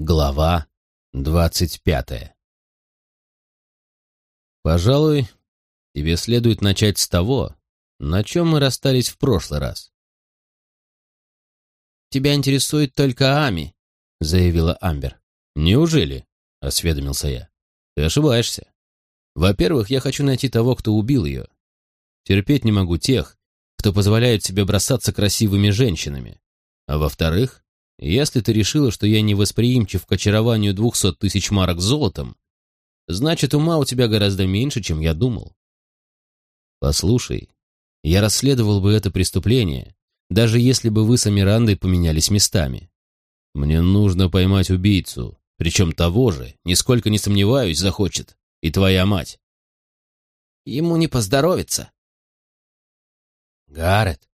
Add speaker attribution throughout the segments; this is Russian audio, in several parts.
Speaker 1: Глава двадцать пятая Пожалуй, тебе следует начать с того, на чем мы расстались в прошлый раз. «Тебя интересует только Ами», — заявила Амбер. «Неужели?» — осведомился я. «Ты ошибаешься. Во-первых, я хочу найти того, кто убил ее. Терпеть не могу тех, кто позволяет себе бросаться красивыми женщинами. А во-вторых, если ты решила, что я не восприимчив к очарованию двухсот тысяч марок золотом, значит, ума у тебя гораздо меньше, чем я думал. Послушай, я расследовал бы это преступление, даже если бы вы с Амирандой поменялись местами. Мне нужно поймать убийцу, причем того же, нисколько не сомневаюсь, захочет, и твоя мать. Ему не поздоровится. Гаррет,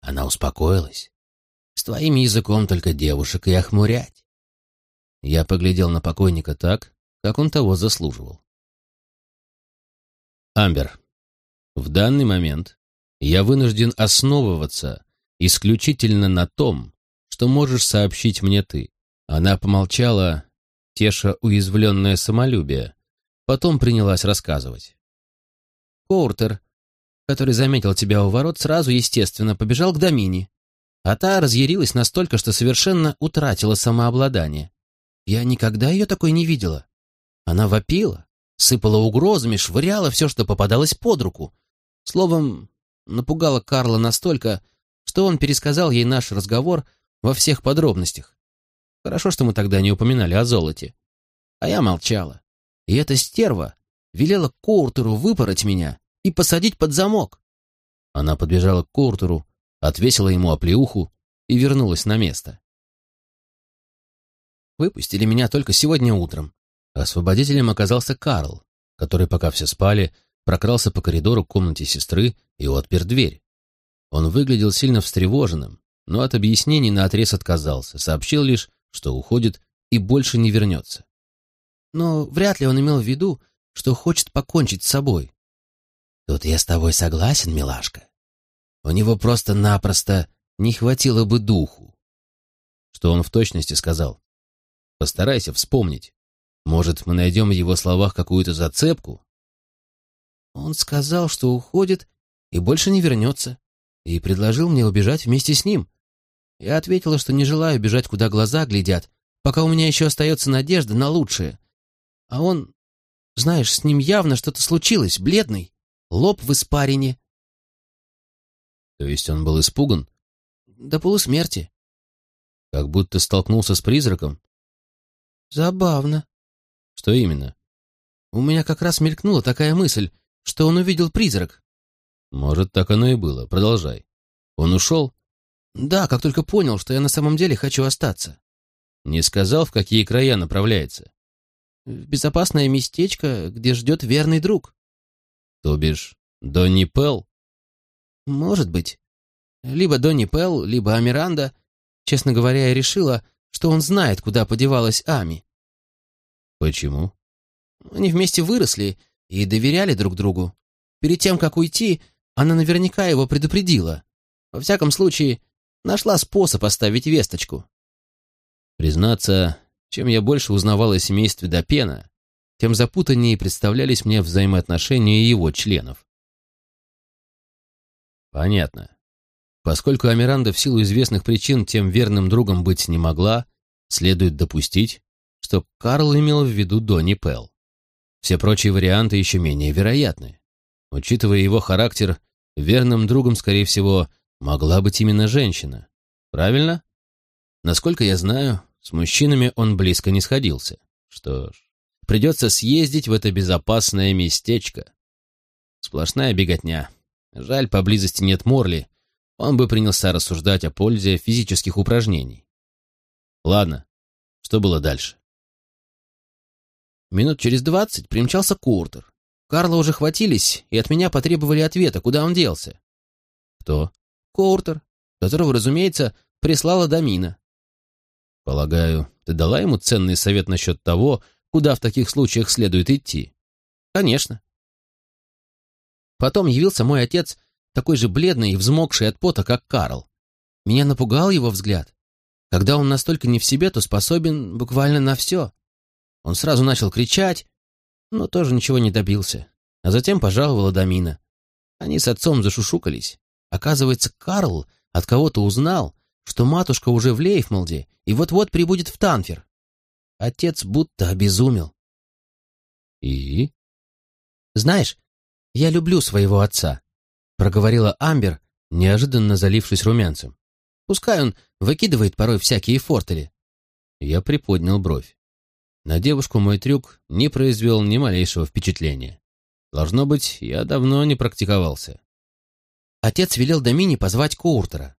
Speaker 1: она успокоилась. С твоим языком только девушек и охмурять. Я поглядел на покойника так, как он того заслуживал. Амбер, в данный момент я вынужден основываться исключительно на том, что можешь сообщить мне ты. Она помолчала, теша уязвленное самолюбие, потом принялась рассказывать. Коуртер, который заметил тебя у ворот, сразу, естественно, побежал к Домине. А та разъярилась настолько, что совершенно утратила самообладание. Я никогда ее такой не видела. Она вопила, сыпала угрозами, швыряла все, что попадалось под руку. Словом, напугала Карла настолько, что он пересказал ей наш разговор во всех подробностях. Хорошо, что мы тогда не упоминали о золоте. А я молчала. И эта стерва велела Коуртеру выпороть меня и посадить под замок. Она подбежала к Коуртеру, отвесила ему оплеуху и вернулась на место. Выпустили меня только сегодня утром. Освободителем оказался Карл, который, пока все спали, прокрался по коридору к комнате сестры и отпер дверь. Он выглядел сильно встревоженным, но от объяснений наотрез отказался, сообщил лишь, что уходит и больше не вернется. Но вряд ли он имел в виду, что хочет покончить с собой. Тут я с тобой согласен, милашка. У него просто-напросто не хватило бы духу. Что он в точности сказал? Постарайся вспомнить. Может, мы найдем в его словах какую-то зацепку? Он сказал, что уходит и больше не вернется, и предложил мне убежать вместе с ним. Я ответила, что не желаю бежать, куда глаза глядят, пока у меня еще остается надежда на лучшее. А он, знаешь, с ним явно что-то случилось, бледный, лоб в испарине, то есть он был испуган? До полусмерти. Как будто столкнулся с призраком? Забавно. Что именно? У меня как раз мелькнула такая мысль, что он увидел призрак. Может, так оно и было. Продолжай. Он ушел? Да, как только понял, что я на самом деле хочу остаться. Не сказал, в какие края направляется? В безопасное местечко, где ждет верный друг. То бишь, Донни Пелл? Может быть. Либо Донни Пелл, либо Амиранда. Честно говоря, я решила, что он знает, куда подевалась Ами. Почему? Они вместе выросли и доверяли друг другу. Перед тем, как уйти, она наверняка его предупредила. Во всяком случае, нашла способ оставить весточку. Признаться, чем я больше узнавал о семействе Допена, тем запутаннее представлялись мне взаимоотношения его членов. Понятно. Поскольку Амиранда в силу известных причин тем верным другом быть не могла, следует допустить, что Карл имел в виду Донни Пелл. Все прочие варианты еще менее вероятны. Учитывая его характер, верным другом, скорее всего, могла быть именно женщина. Правильно? Насколько я знаю, с мужчинами он близко не сходился. Что ж, придется съездить в это безопасное местечко. Сплошная беготня. Жаль, поблизости нет Морли. Он бы принялся рассуждать о пользе физических упражнений. Ладно, что было дальше? Минут через двадцать примчался Куртер. Карла уже хватились и от меня потребовали ответа, куда он делся. Кто? Куртер, которого, разумеется, прислала Дамина. Полагаю, ты дала ему ценный совет насчет того, куда в таких случаях следует идти? Конечно. Потом явился мой отец, такой же бледный и взмокший от пота, как Карл. Меня напугал его взгляд. Когда он настолько не в себе, то способен буквально на все. Он сразу начал кричать, но тоже ничего не добился. А затем пожаловала Дамина. Они с отцом зашушукались. Оказывается, Карл от кого-то узнал, что матушка уже в Лейфмолде и вот-вот прибудет в Танфер. Отец будто обезумел. «И?» «Знаешь, я люблю своего отца», — проговорила Амбер, неожиданно залившись румянцем. «Пускай он выкидывает порой всякие фортели». Я приподнял бровь. На девушку мой трюк не произвел ни малейшего впечатления. Должно быть, я давно не практиковался. Отец велел Домине позвать Коуртера.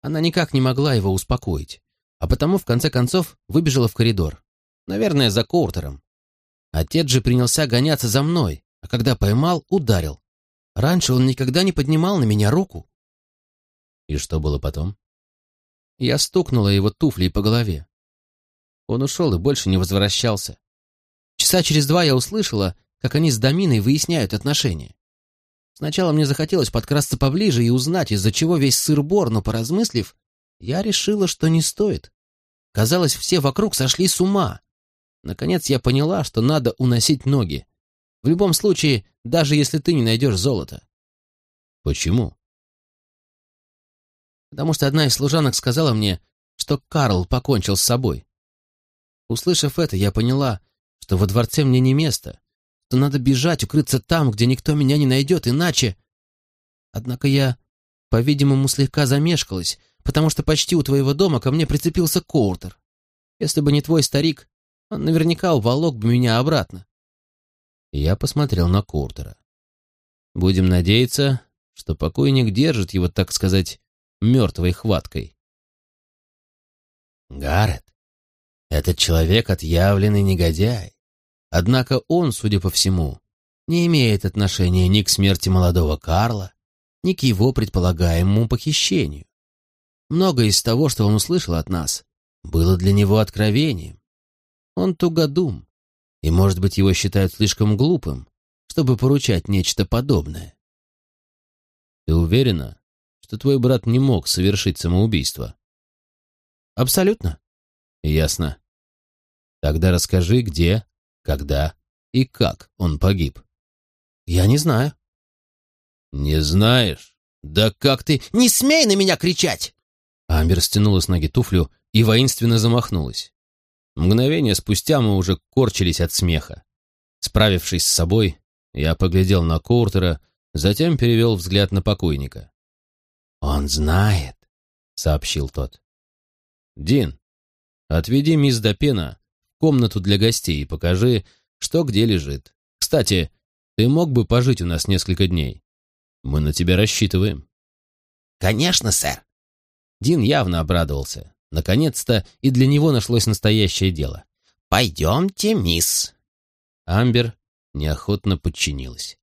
Speaker 1: Она никак не могла его успокоить, а потому в конце концов выбежала в коридор. Наверное, за Коуртером. Отец же принялся гоняться за мной, а когда поймал, ударил. Раньше он никогда не поднимал на меня руку. И что было потом? Я стукнула его туфлей по голове. Он ушел и больше не возвращался. Часа через два я услышала, как они с Доминой выясняют отношения. Сначала мне захотелось подкрасться поближе и узнать, из-за чего весь сыр-бор, но, поразмыслив, я решила, что не стоит. Казалось, все вокруг сошли с ума. Наконец я поняла, что надо уносить ноги. В любом случае, даже если ты не найдешь золото. Почему? Потому что одна из служанок сказала мне, что Карл покончил с собой. Услышав это, я поняла, что во дворце мне не место, что надо бежать, укрыться там, где никто меня не найдет, иначе... Однако я, по-видимому, слегка замешкалась, потому что почти у твоего дома ко мне прицепился Коуртер. Если бы не твой старик, он наверняка уволок бы меня обратно. Я посмотрел на Коуртера. Будем надеяться, что покойник держит его, так сказать, мертвой хваткой. Гаррет, этот человек отъявленный негодяй. Однако он, судя по всему, не имеет отношения ни к смерти молодого Карла, ни к его предполагаемому похищению. Многое из того, что он услышал от нас, было для него откровением. Он тугодум, и, может быть, его считают слишком глупым, чтобы поручать нечто подобное. Ты уверена, что твой брат не мог совершить самоубийство? Абсолютно. Ясно. Тогда расскажи, где, когда и как он погиб. Я не знаю. Не знаешь? Да как ты... Не смей на меня кричать! Амбер стянула с ноги туфлю и воинственно замахнулась. Мгновение спустя мы уже корчились от смеха. Справившись с собой, я поглядел на Коуртера, затем перевел взгляд на покойника. «Он знает», — сообщил тот. «Дин, отведи мисс Допена комнату для гостей и покажи, что где лежит. Кстати, ты мог бы пожить у нас несколько дней? Мы на тебя рассчитываем». «Конечно, сэр». Дин явно обрадовался. Наконец-то и для него нашлось настоящее дело. «Пойдемте, мисс». Амбер неохотно подчинилась.